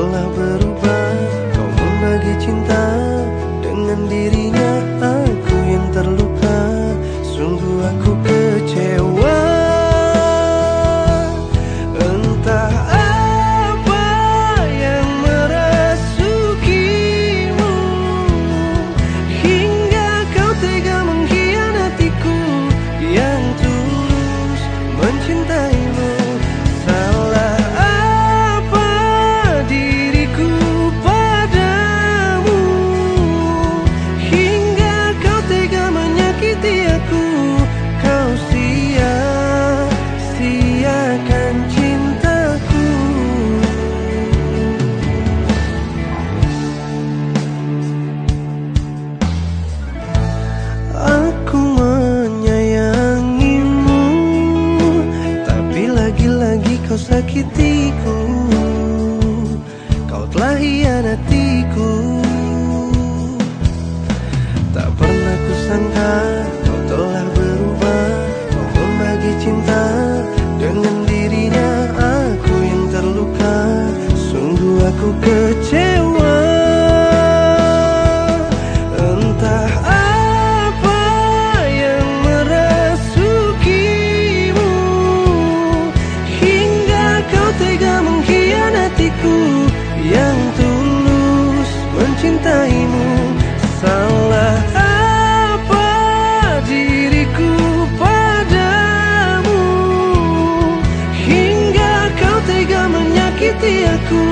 telah berubah. Kau membagi cinta dengan dirinya Aku yang terluka. Sungguh aku kecewa sia-siakan cintaku. Aku menyayangimu Tapi lagi-lagi kau sakitiku. Kau telah hianatiku. Tak pernah pielku